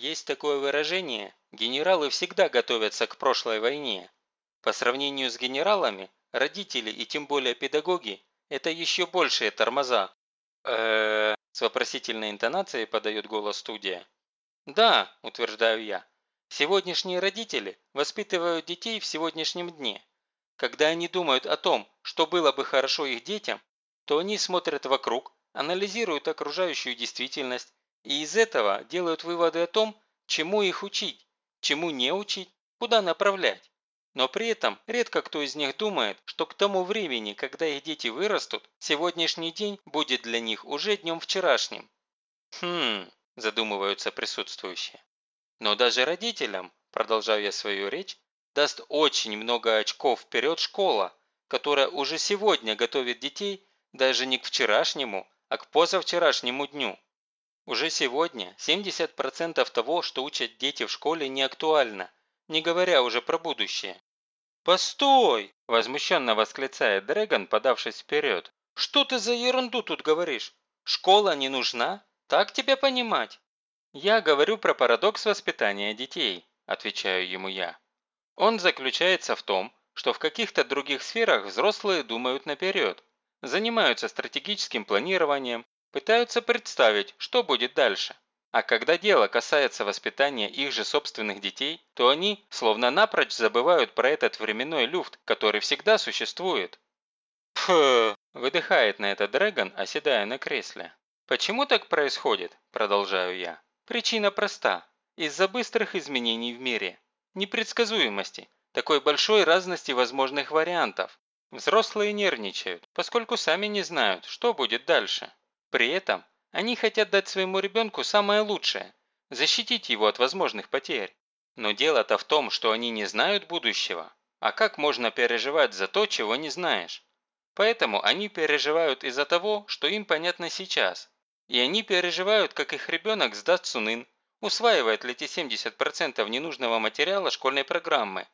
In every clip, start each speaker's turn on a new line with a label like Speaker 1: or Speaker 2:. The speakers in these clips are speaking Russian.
Speaker 1: Есть такое выражение «генералы всегда готовятся к прошлой войне». По сравнению с генералами, родители и тем более педагоги – это еще большие тормоза. э с вопросительной интонацией подает голос студия. «Да», – утверждаю я, – «сегодняшние родители воспитывают детей в сегодняшнем дне. Когда они думают о том, что было бы хорошо их детям, то они смотрят вокруг, анализируют окружающую действительность и из этого делают выводы о том, чему их учить, чему не учить, куда направлять. Но при этом редко кто из них думает, что к тому времени, когда их дети вырастут, сегодняшний день будет для них уже днем вчерашним. Хм, задумываются присутствующие. Но даже родителям, продолжаю я свою речь, даст очень много очков вперед школа, которая уже сегодня готовит детей даже не к вчерашнему, а к позавчерашнему дню. Уже сегодня 70% того, что учат дети в школе, не актуально, не говоря уже про будущее. «Постой!» – возмущенно восклицает Дрэгон, подавшись вперед. «Что ты за ерунду тут говоришь? Школа не нужна? Так тебя понимать?» «Я говорю про парадокс воспитания детей», – отвечаю ему я. Он заключается в том, что в каких-то других сферах взрослые думают наперед, занимаются стратегическим планированием, пытаются представить, что будет дальше. А когда дело касается воспитания их же собственных детей, то они словно напрочь забывают про этот временной люфт, который всегда существует. «Пф!» – выдыхает на это Дрэгон, оседая на кресле. «Почему так происходит?» – продолжаю я. «Причина проста. Из-за быстрых изменений в мире. Непредсказуемости. Такой большой разности возможных вариантов. Взрослые нервничают, поскольку сами не знают, что будет дальше. При этом они хотят дать своему ребенку самое лучшее, защитить его от возможных потерь. Но дело-то в том, что они не знают будущего. А как можно переживать за то, чего не знаешь? Поэтому они переживают из-за того, что им понятно сейчас. И они переживают, как их ребенок сдаст Сунын, усваивает ли те 70% ненужного материала школьной программы.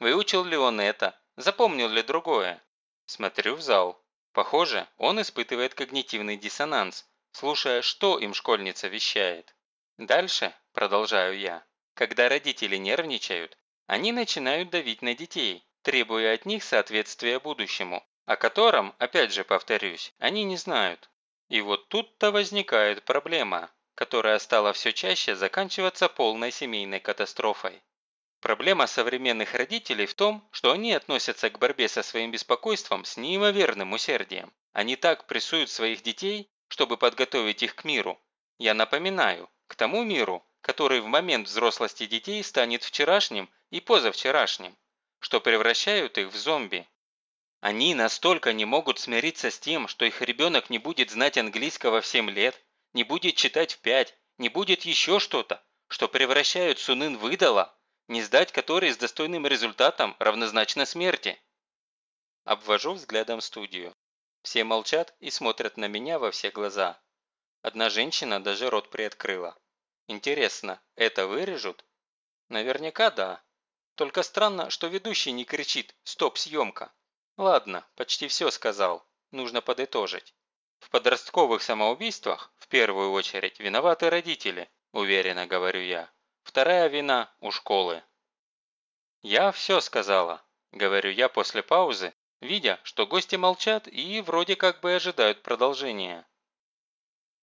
Speaker 1: Выучил ли он это, Запомнил ли другое? Смотрю в зал. Похоже, он испытывает когнитивный диссонанс, слушая, что им школьница вещает. Дальше, продолжаю я, когда родители нервничают, они начинают давить на детей, требуя от них соответствия будущему, о котором, опять же повторюсь, они не знают. И вот тут-то возникает проблема, которая стала все чаще заканчиваться полной семейной катастрофой. Проблема современных родителей в том, что они относятся к борьбе со своим беспокойством с неимоверным усердием. Они так прессуют своих детей, чтобы подготовить их к миру. Я напоминаю, к тому миру, который в момент взрослости детей станет вчерашним и позавчерашним, что превращают их в зомби. Они настолько не могут смириться с тем, что их ребенок не будет знать английского в 7 лет, не будет читать в 5, не будет еще что-то, что превращают Сунын в идола, не сдать который с достойным результатом равнозначно смерти. Обвожу взглядом студию. Все молчат и смотрят на меня во все глаза. Одна женщина даже рот приоткрыла. Интересно, это вырежут? Наверняка да. Только странно, что ведущий не кричит «Стоп, съемка!». Ладно, почти все сказал. Нужно подытожить. В подростковых самоубийствах, в первую очередь, виноваты родители, уверенно говорю я. Вторая вина у школы. «Я все сказала», – говорю я после паузы, видя, что гости молчат и вроде как бы ожидают продолжения.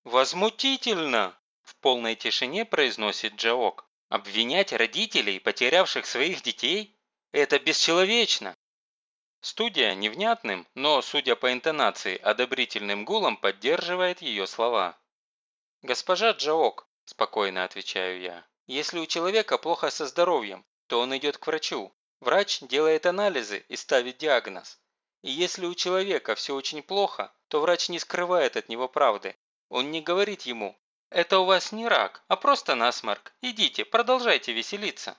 Speaker 1: «Возмутительно!» – в полной тишине произносит Джаок. «Обвинять родителей, потерявших своих детей? Это бесчеловечно!» Студия невнятным, но, судя по интонации, одобрительным гулом поддерживает ее слова. «Госпожа Джаок», – спокойно отвечаю я, если у человека плохо со здоровьем, то он идет к врачу. Врач делает анализы и ставит диагноз. И если у человека все очень плохо, то врач не скрывает от него правды. Он не говорит ему «Это у вас не рак, а просто насморк. Идите, продолжайте веселиться».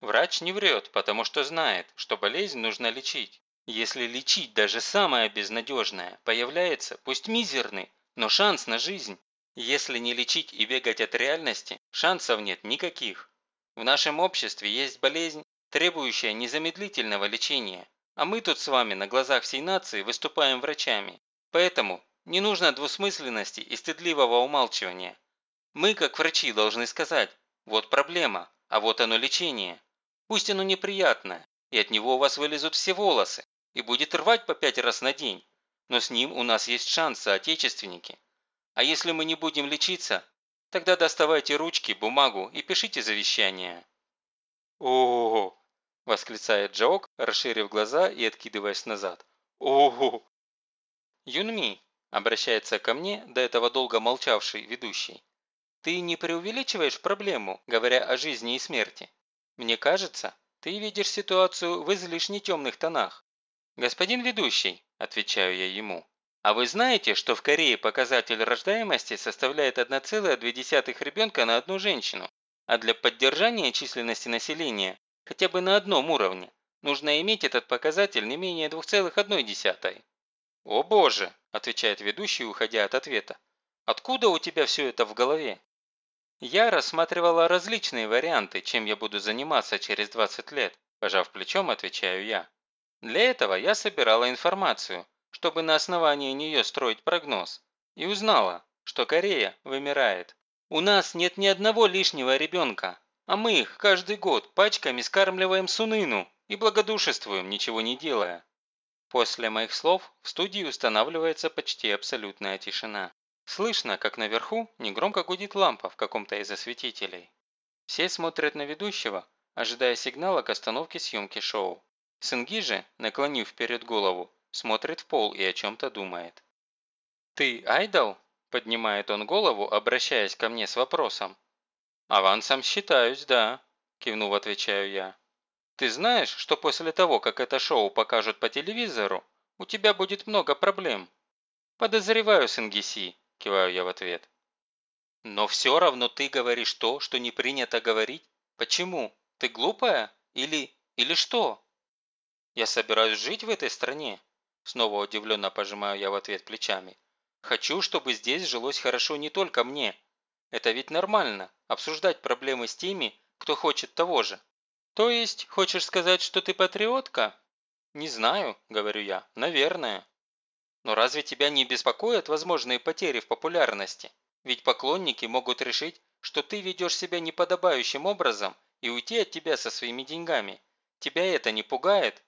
Speaker 1: Врач не врет, потому что знает, что болезнь нужно лечить. Если лечить даже самое безнадежное, появляется, пусть мизерный, но шанс на жизнь. Если не лечить и бегать от реальности, шансов нет никаких. В нашем обществе есть болезнь, требующая незамедлительного лечения, а мы тут с вами на глазах всей нации выступаем врачами. Поэтому не нужно двусмысленности и стыдливого умалчивания. Мы, как врачи, должны сказать, Вот проблема, а вот оно лечение. Пусть оно неприятное, и от него у вас вылезут все волосы, и будет рвать по пять раз на день. Но с ним у нас есть шанс, соотечественники. А если мы не будем лечиться, тогда доставайте ручки, бумагу и пишите завещание.
Speaker 2: Ого! восклицает Джоок, расширив глаза и откидываясь назад. Ого!
Speaker 1: Юнми, обращается ко мне, до этого долго молчавший ведущий. Ты не преувеличиваешь проблему, говоря о жизни и смерти? Мне кажется, ты видишь ситуацию в излишне темных тонах. Господин ведущий, отвечаю я ему, а вы знаете, что в Корее показатель рождаемости составляет 1,2 ребенка на одну женщину, а для поддержания численности населения хотя бы на одном уровне нужно иметь этот показатель не менее 2,1. «О боже!» – отвечает ведущий, уходя от ответа. «Откуда у тебя все это в голове?» Я рассматривала различные варианты, чем я буду заниматься через 20 лет, пожав плечом, отвечаю я. Для этого я собирала информацию, чтобы на основании нее строить прогноз, и узнала, что Корея вымирает. У нас нет ни одного лишнего ребенка, а мы их каждый год пачками скармливаем суныну и благодушествуем, ничего не делая. После моих слов в студии устанавливается почти абсолютная тишина. Слышно, как наверху негромко гудит лампа в каком-то из осветителей. Все смотрят на ведущего, ожидая сигнала к остановке съемки шоу. Сынги же, наклонив вперед голову, смотрит в пол и о чем-то думает. «Ты айдол?» – поднимает он голову, обращаясь ко мне с вопросом. «Авансом считаюсь, да», – кивнув, отвечаю я. Ты знаешь, что после того, как это шоу покажут по телевизору, у тебя будет много проблем? Подозреваю, Сингиси, киваю я в ответ. Но все равно ты говоришь то, что не принято говорить. Почему? Ты глупая? Или... или что? Я собираюсь жить в этой стране. Снова удивленно пожимаю я в ответ плечами. Хочу, чтобы здесь жилось хорошо не только мне. Это ведь нормально, обсуждать проблемы с теми, кто хочет того же. «То есть, хочешь сказать, что ты патриотка?» «Не знаю», – говорю я, – «наверное». «Но разве тебя не беспокоят возможные потери в популярности? Ведь поклонники могут решить, что ты ведешь себя неподобающим образом и уйти от тебя со своими деньгами. Тебя это не пугает?»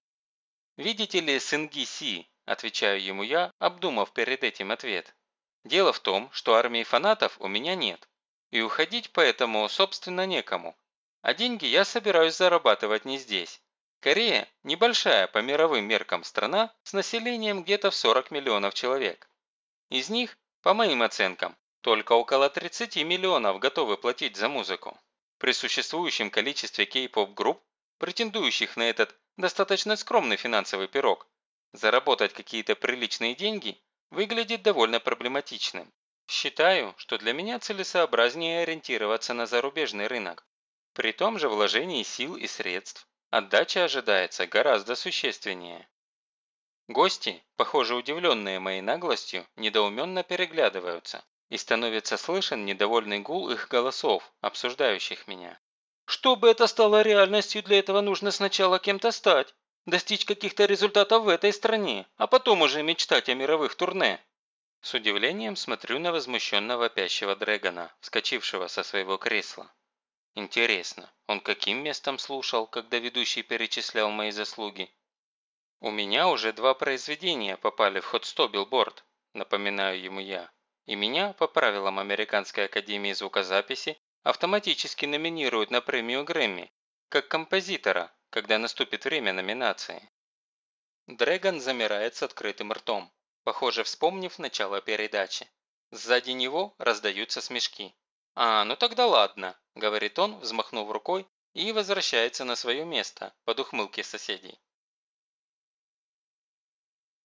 Speaker 1: «Видите ли, Сынги Си», – отвечаю ему я, обдумав перед этим ответ. «Дело в том, что армии фанатов у меня нет. И уходить поэтому, собственно, некому. А деньги я собираюсь зарабатывать не здесь. Корея – небольшая по мировым меркам страна с населением где-то в 40 миллионов человек. Из них, по моим оценкам, только около 30 миллионов готовы платить за музыку. При существующем количестве кей-поп групп, претендующих на этот достаточно скромный финансовый пирог, заработать какие-то приличные деньги выглядит довольно проблематичным. Считаю, что для меня целесообразнее ориентироваться на зарубежный рынок. При том же вложении сил и средств отдача ожидается гораздо существеннее. Гости, похоже удивленные моей наглостью, недоуменно переглядываются, и становится слышен недовольный гул их голосов, обсуждающих меня. Чтобы это стало реальностью, для этого нужно сначала кем-то стать, достичь каких-то результатов в этой стране, а потом уже мечтать о мировых турне. С удивлением смотрю на возмущенно вопящего Дрэгона, вскочившего со своего кресла. Интересно, он каким местом слушал, когда ведущий перечислял мои заслуги? У меня уже два произведения попали в ход 100 билборд, напоминаю ему я. И меня, по правилам Американской академии звукозаписи, автоматически номинируют на премию Грэмми, как композитора, когда наступит время номинации. Дрэгон замирает с открытым ртом, похоже, вспомнив начало передачи. Сзади него раздаются смешки. «А, ну тогда ладно», – говорит он, взмахнув рукой, и возвращается на свое место, под ухмылки соседей.